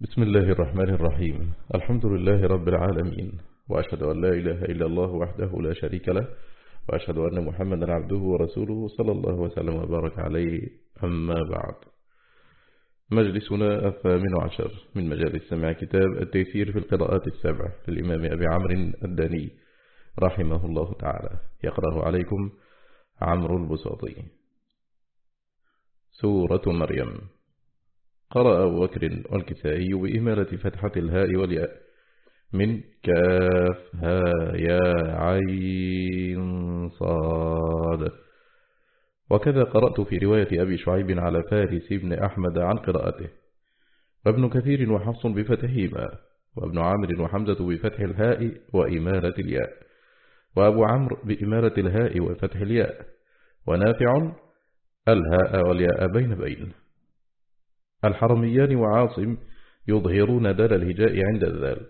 بسم الله الرحمن الرحيم. الحمد لله رب العالمين وأشهد أن لا إله إلا الله وحده لا شريك له وأشهد أن محمدا عبده ورسوله صلى الله وسلم وبارك عليه. أما بعد مجلسنا الثامن عشر من مجال سمع كتاب التيسير في القراءات السبع للإمام أبي عمرو الداني رحمه الله تعالى. يقرأه عليكم عمرو البساطي. سورة مريم. قرأ أبو بكر والكسائي بإمالة فتحة الهاء والياء. من كاف ها يا عين صاد. وكذا قرأت في رواية أبي شعيب على فارس بن أحمد عن قراءته. وابن كثير وحفص بفتحهما وابن عامر وحمزة بفتح الهاء وإمالة الياء. وأبو عمرو بإمالة الهاء وفتح الياء. ونافع الهاء والياء بين بين. الحرميان وعاصم يظهرون دال الهجاء عند الذال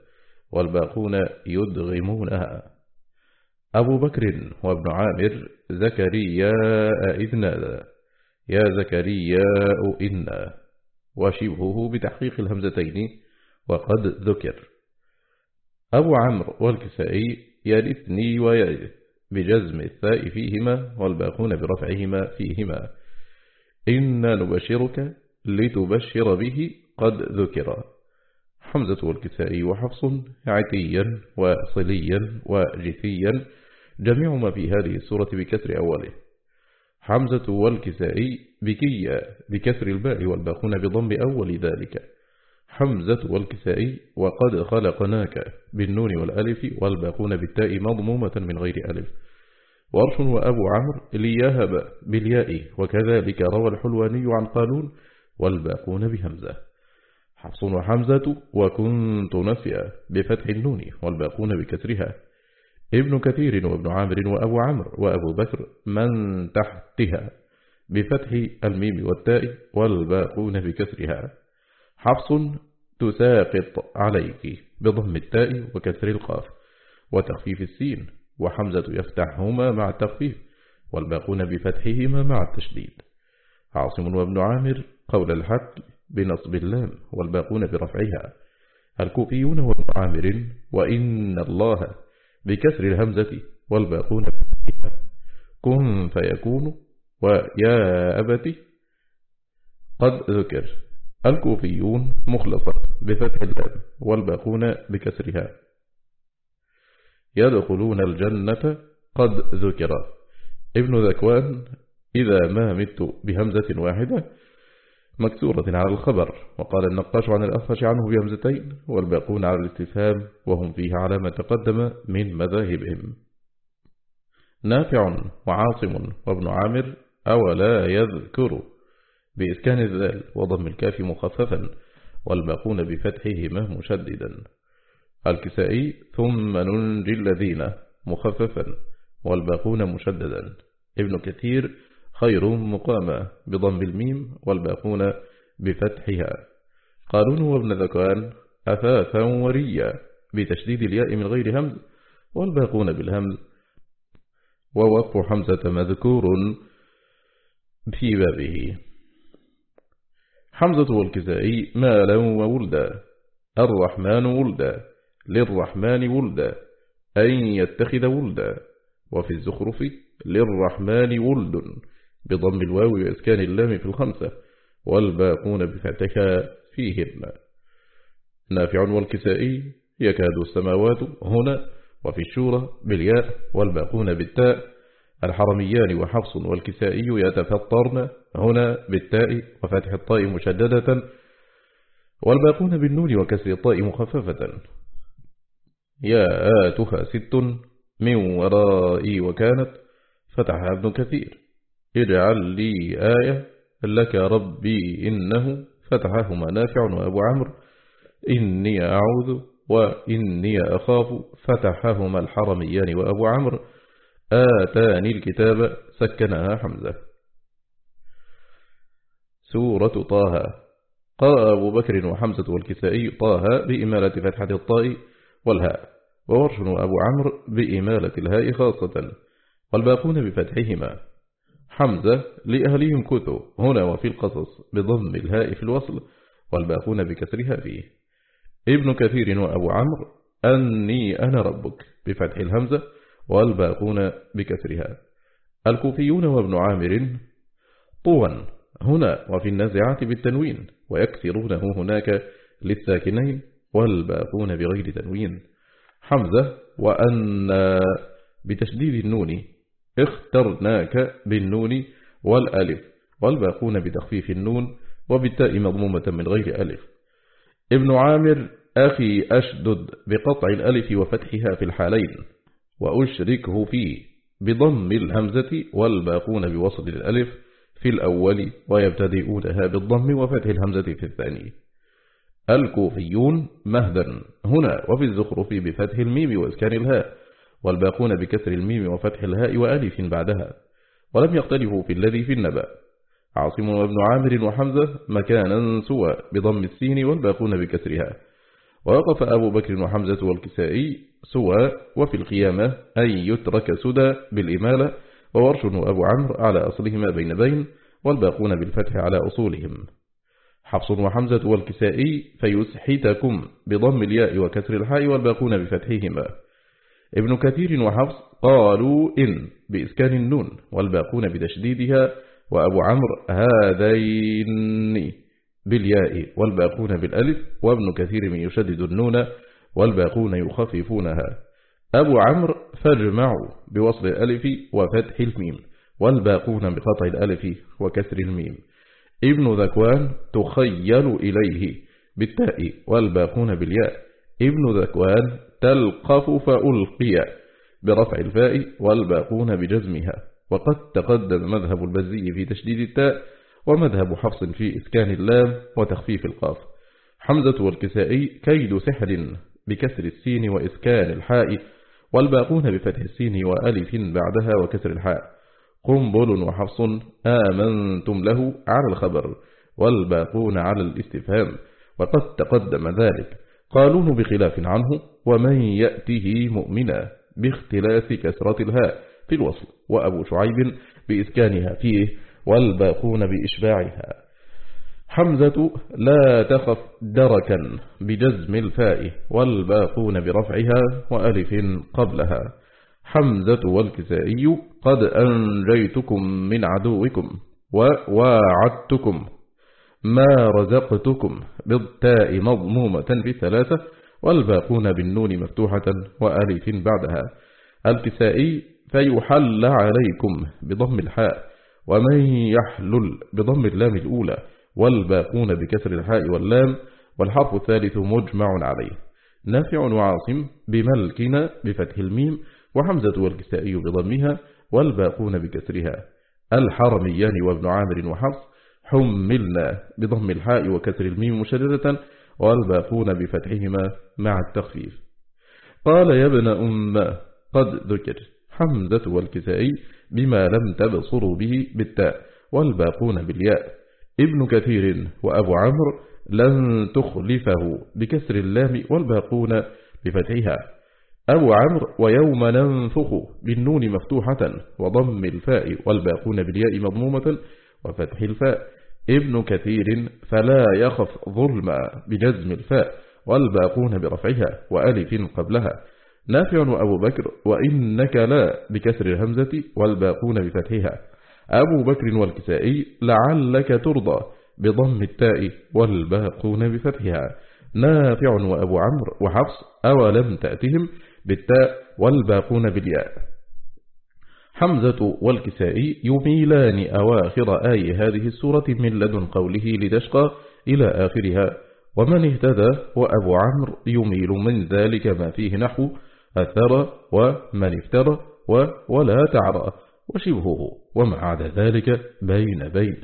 والباقون يدغمونها. أبو بكر وابن عامر زكرياء إذ نادى. يا زكرياء إنا. وشبهه بتحقيق الهمزتين وقد ذكر. أبو عمرو والكسائي يرثني ويرث بجزم الثاء فيهما والباقون برفعهما فيهما. إنا نبشرك لتبشر به قد ذكر. حمزة والكسائي وحفص عتيا وصليا وجثيا جميع ما في هذه السورة بكسر أوله. حمزة والكسائي بكيا بكسر الباء والباقون بضم أول ذلك. حمزة والكسائي وقد خلقناك بالنون والألف والباقون بالتاء مضمومة من غير ألف. ورش وأبو عمرو ليهب بالياء وكذلك روى الحلواني عن قانون والباقون بهمزة. حفص وحمزة وكنت نسيا بفتح النون والباقون بكسرها. ابن كثير وابن عامر وأبو عمرو وأبو بكر من تحتها بفتح الميم والتاء والباقون بكسرها. حفص تساقط عليك بضم التاء وكسر القاف وتخفيف السين وحمزة يفتحهما مع التخفيف والباقون بفتحهما مع التشديد. عاصم وابن عامر قول الحق بنصب اللام والباقون برفعها. الكوفيون وابن عامر وإن الله بكسر الهمزة والباقون برفعها. كن فيكون ويا أبت قد ذكر. الكوفيون مخلصا بفتح اللام والباقون بكسرها. يدخلون الجنة قد ذكر. ابن ذكوان إذا ما مت بهمزة واحدة مكسورة على الخبر وقال النقاش عن الأخفش عنه بهمزتين والباقون على الاستفهام وهم فيه على ما تقدم من مذاهبهم. نافع وعاصم وابن عامر أولا يذكر بإسكان الذال وضم الكاف مخففا والباقون بفتحهما مشددا. الكسائي ثم ننجي الذين مخففا والباقون مشددا. ابن كثير خير مقامة بضم الميم والباقون بفتحها. قالون وابن ذكوان أثاثا وريا بتشديد الياء من غير همز والباقون بالهمز ووقف حمزة مذكور في بابه. حمزة والكسائي مالا وولدا. الرحمن ولدا للرحمن ولدا أن يتخذ ولدا. وفي الزخرف للرحمن ولد. بضم الواو وإسكان اللام في الخمسة والباقون بفتحها فيهم نافع والكسائي يكاد السماوات هنا وفي الشورى بالياء والباقون بالتاء. الحرميان وحفص والكسائي يتفطرن هنا بالتاء وفتح الطاء مشددة والباقون بالنون وكسر الطاء مخففة. يا آتها ست من ورائي وكانت فتحها ابن كثير. اجعل لي آية لك ربي إنه فتحهما نافع وأبو عمرو. إني أعوذ وإني أخاف فتحهما الحرميان وأبو عمرو. آتاني الكتاب سكنها حمزة. سورة طه. قرأ أبو بكر وحمزة والكسائي طه بإمالة فتحة الطاء والهاء وورش أبو عمرو بإمالة الهاء خاصة والباقون بفتحهما. حمزة لأهلهم كثو هنا وفي القصص بضم الهاء في الوصل والباقون بكسرها فيه ابن كثير وأبو عمرو أني أنا ربك بفتح الهمزة والباقون بكسرها. الكوفيون وابن عامر طوا هنا وفي النازعات بالتنوين ويكسرونه هناك للساكنين والباقون بغير تنوين. حمزة وأن بتشديد النون اخترناك بالنون والألف والباقون بتخفيف النون وبالتاء مضمومة من غير ألف. ابن عامر أخي أشدد بقطع الألف وفتحها في الحالين وأشركه فيه بضم الهمزة والباقون بوصل الألف في الأول ويبتدئونها بالضم وفتح الهمزة في الثاني. الكوفيون مهدا هنا وفي الزخرف بفتح الميم وإسكان الهاء. والباقون بكسر الميم وفتح الهاء وألف بعدها ولم يختلفوا في الذي في النبأ. عاصم وابن عامر وحمزة مكانا سوى بضم السين والباقون بكسرها. ووقف أبو بكر وحمزة والكسائي سوى وفي القيامة أن يترك سدى بالإمالة وورش وأبو عمرو على أصلهما بين بين والباقون بالفتح على أصولهم. حفص وحمزة والكسائي فيسحتكم بضم الياء وكسر الحاء والباقون بفتحهما. ابن كثير وحفص قالوا إن بإسكان النون والباقون بتشديدها وأبو عمرو هذين بالياء والباقون بالألف وابن كثير من يشدد النون والباقون يخففونها. أبو عمرو فاجمعوا بوصل الألف وفتح الميم والباقون بقطع الألف وكسر الميم. ابن ذكوان تخيل إليه بالتاء والباقون بالياء ابن ذكوان تلقف فألقي برفع الفاء والباقون بجزمها. وقد تقدم مذهب البزي في تشديد التاء ومذهب حفص في إسكان اللام وتخفيف القاف. حمزة والكسائي كيد سحر بكسر السين وإسكان الحاء والباقون بفتح السين وألف بعدها وكسر الحاء. قنبل وحفص آمنتم له على الخبر والباقون على الاستفهام. وقد تقدم ذلك قالون بخلاف عنه ومن يأته مؤمنا باختلاف كسرة الهاء في الوصل وأبو شعيب بإسكانها فيه والباقون بإشباعها. حمزة لا تخف دركا بجزم الفاء والباقون برفعها وألف قبلها. حمزة والكسائي قد أنجيتكم من عدوكم وواعدتكم ما رزقتكم بالتاء مضمومة في الثلاثة والباقون بالنون مفتوحة وألف بعدها. الكسائي فيحل عليكم بضم الحاء ومن يحلل بضم اللام الأولى والباقون بكسر الحاء واللام والحرف الثالث مجمع عليه. نافع وعاصم بملكنا بفتح الميم وحمزة والكسائي بضمها والباقون بكسرها. الحرميان وابن عامر وحفص حملنا بضم الحاء وكسر الميم مشددة والباقون بفتحهما مع التخفيف. قال يا ابن أم قد ذكر حمزة والكسائي بما لم تبصروا به بالتاء والباقون بالياء. ابن كثير وأبو عمرو لن تخلفه بكسر اللام والباقون بفتحها. أبو عمرو ويوم ننفخ بالنون مفتوحة وضم الفاء والباقون بالياء مضمومة وفتح الفاء. ابن كثير فلا يخف ظلما بجزم الفاء والباقون برفعها وألف قبلها. نافع وأبو بكر وإنك لا بكسر الهمزة والباقون بفتحها. أبو بكر والكسائي لعلك ترضى بضم التاء والباقون بفتحها. نافع وأبو عمرو وحفص أولم تأتهم بالتاء والباقون بالياء. حمزة والكسائي يميلان أواخر آي هذه السورة من لدن قوله لتشقى إلى آخرها. ومن اهتدى وأبو عمرو يميل من ذلك ما فيه نحو أثر ومن افترى ولا تعرى وشبهه. وما عدا ذلك بين بين.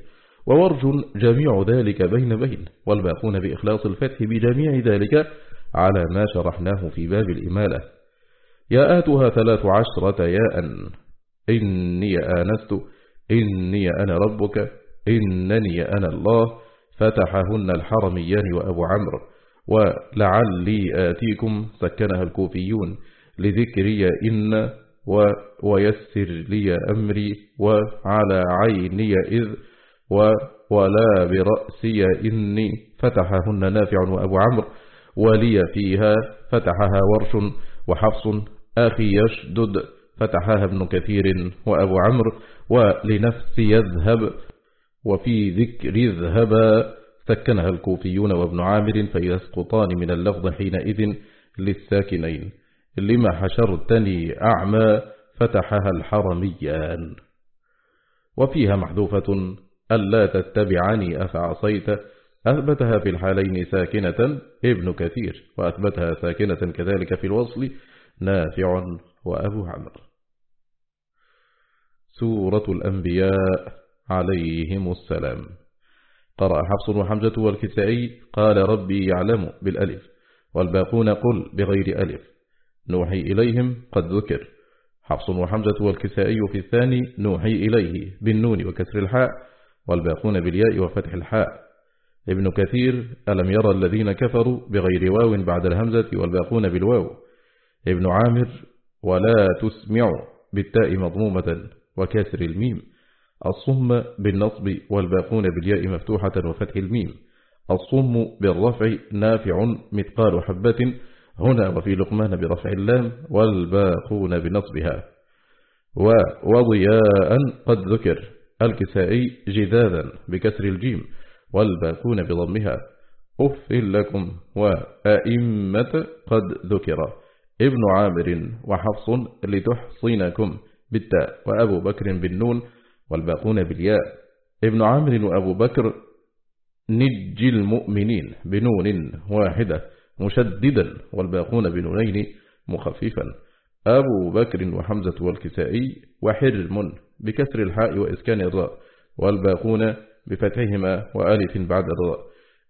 وورج جميع ذلك بين بين. والباقون بإخلاص الفتح بجميع ذلك على ما شرحناه في باب الإمالة. ياءاتها ثلاث عشرة ياء. إني آنست إني أنا ربك إنني أنا الله. فتحهن الحرميان وأبو عمرو ولعلي آتيكم سكنها الكوفيون لذكري إن و ويسر لي أمري وعلى عيني إذ و ولا برأسي إني. فتحهن نافع وأبو عمرو ولي فيها فتحها ورش وحفص أخي يشدد. فتحها ابن كثير وأبو عمرو ولنفس يذهب وفي ذكر يذهب سكنها الكوفيون وابن عامر فيسقطان من اللفظ حينئذ للساكنين. لما حشرتني أعمى فتحها الحرميان. وفيها محذوفة ألا تتبعني أفعصيت. أثبتها في الحالين ساكنة ابن كثير وأثبتها ساكنة كذلك في الوصل نافع وأبو عمر سورة الأنبياء عليهم السلام. قرأ حفص وحمزة والكسائي قال ربي يعلم بالألف والباقون قل بغير ألف. نوحي إليهم قد ذكر. حفص وحمزة والكسائي في الثاني نوحي إليه بالنون وكسر الحاء والباقون بالياء وفتح الحاء. ابن كثير ألم يرى الذين كفروا بغير واو بعد الهمزة والباقون بالواو؟ ابن عامر ولا تسمع بالتاء مضمومة. وكسر الميم. الصم بالنصب والباقون بالياء مفتوحة وفتح الميم. الصم بالرفع نافع مثقال حبة. هنا وفي لقمان برفع اللام والباقون بنصبها. وضياء قد ذكر. الكسائي جذاذا بكسر الجيم والباقون بضمها. أف لكم وأئمة قد ذكر. ابن عامر وحفص لتحصينكم بالتاء وأبو بكر بالنون والباقون بالياء. ابن عامر وأبو بكر نج المؤمنين بنون واحدة مشددا والباقون بنونين مخففا. أبو بكر وحمزة والكسائي وحرم بكسر الحاء وإسكان الراء والباقون بفتحهما وآلف بعد الراء.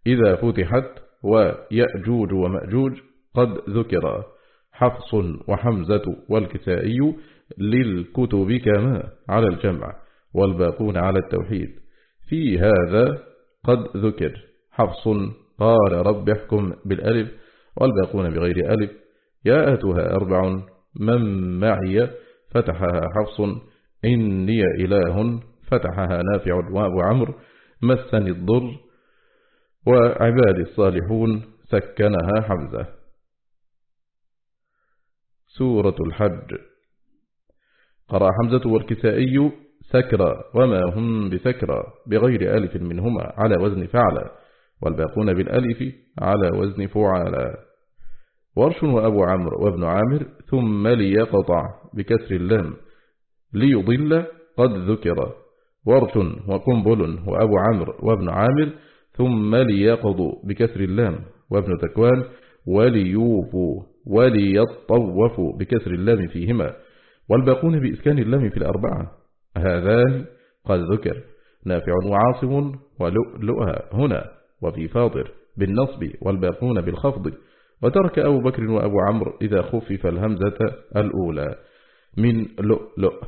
إذا فتحت ويأجوج ومأجوج قد ذكر حفص وحمزة والكسائي للكتب كما على الجمع والباقون على التوحيد. في هذا قد ذكر حفص قال رب احكم بالألف والباقون بغير ألف. ياءتها أربع من معي فتحها حفص إني إله فتحها نافع وأبو عمرو. مسني الضر وعباد الصالحون سكنها حمزة. سورة الحج. قرأ حمزة والكسائي سكرى وما هم بسكرى بغير ألف منهما على وزن فعل والباقون بالألف على وزن فعل ورش وأبو عمرو وابن عامر ثم ليقطع بكسر اللام ليضل قد ذكر. ورش وقنبل وأبو عمرو وابن عامر ثم ليقضوا بكسر اللام وابن تكوان وليوفوا وليطوفوا بكسر اللام فيهما. والباقون بإسكان اللام في الأربعة. هذان قد ذكر. نافع وعاصم ولؤلؤها هنا. وفي فاضر بالنصب والباقون بالخفض. وترك أبو بكر وأبو عمرو إذا خفف الهمزة الأولى من لؤلؤ.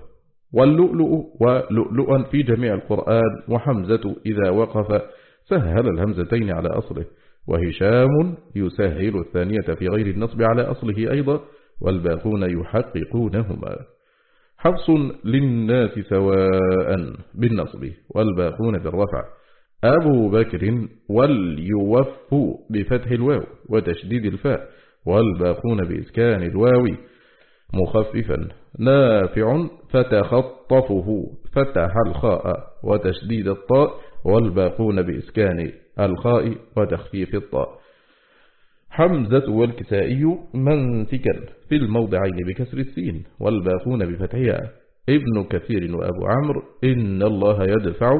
واللؤلؤ ولؤلؤا في جميع القرآن. وحمزة إذا وقف سهل الهمزتين على أصله. وهشام يسهل الثانية في غير النصب على أصله أيضا. والباقون يحققونهما. حفص للناس سواء بالنصب والباقون بالرفع. أبو بكر وليوف بفتح الواو وتشديد الفاء والباقون بإسكان الواو. مخففا. نافع. فتخطفه. فتح الخاء وتشديد الطاء والباقون بإسكان الخاء وتخفيف الطاء. حمزة والكسائي منسكا في الموضعين بكسر السين والباقون بفتحها. ابن كثير وأبو عمرو إن الله يدفع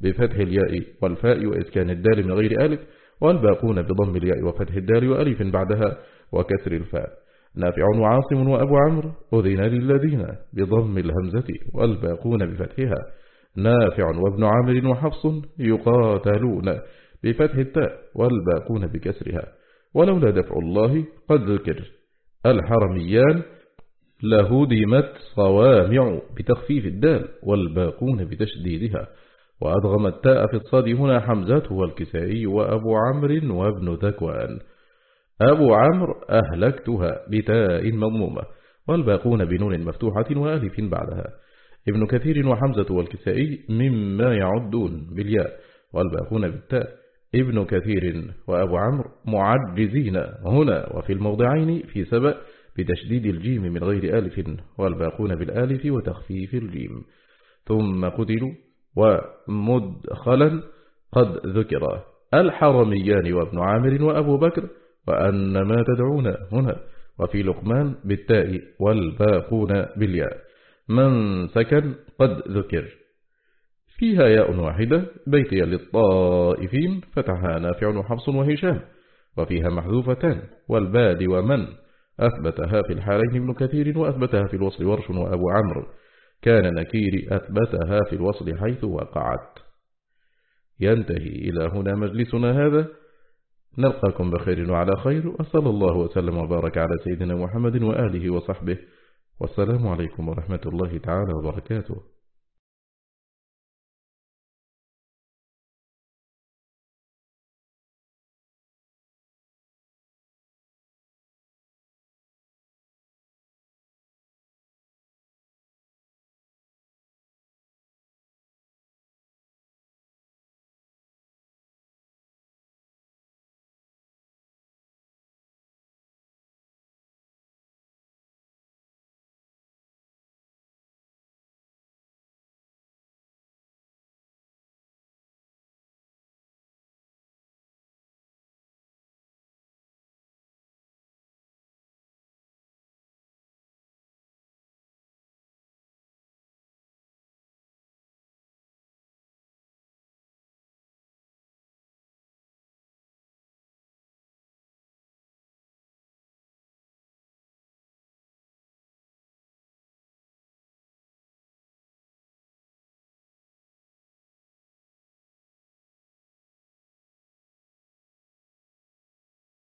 بفتح الياء والفاء وإسكان الدال من غير ألف والباقون بضم الياء وفتح الدال وألف بعدها وكسر الفاء. نافع وعاصم وأبو عمرو أذن للذين بضم الهمزة والباقون بفتحها. نافع وابن عامر وحفص يقاتلون بفتح التاء والباقون بكسرها. ولولا دفع الله قد ذكر. الحرميان لهدمت صوامع بتخفيف الدال والباقون بتشديدها. وأدغم التاء في الصاد هنا حمزة والكسائي وأبو عمرو وابن ذكوان. أبو عمرو أهلكتها بتاء مضمومة والباقون بنون مفتوحة وألف بعدها. ابن كثير وحمزة والكسائي مما يعدون بالياء والباقون بالتاء. ابن كثير وأبو عمرو معجزين هنا وفي الموضعين في سبأ بتشديد الجيم من غير آلف والباقون بالآلف وتخفيف الجيم. ثم قتلوا ومدخلا قد ذكر الحرميان وابن عامر وأبو بكر وأن ما تدعون هنا. وفي لقمان بالتاء والباقون بالياء. من سكن قد ذكر. فيها ياء واحدة بيتي للطائفين فتحها نافع وحفص وهشام وفيها محذوفتان والباد ومن أثبتها في الحالين ابن كثير وأثبتها في الوصل ورش وأبو عمرو. كان نكير أثبتها في الوصل حيث وقعت. ينتهي إلى هنا مجلسنا هذا. نلقاكم بخير وعلى خير وصلى الله وسلم وبارك على سيدنا محمد وآله وصحبه. والسلام عليكم ورحمة الله تعالى وبركاته.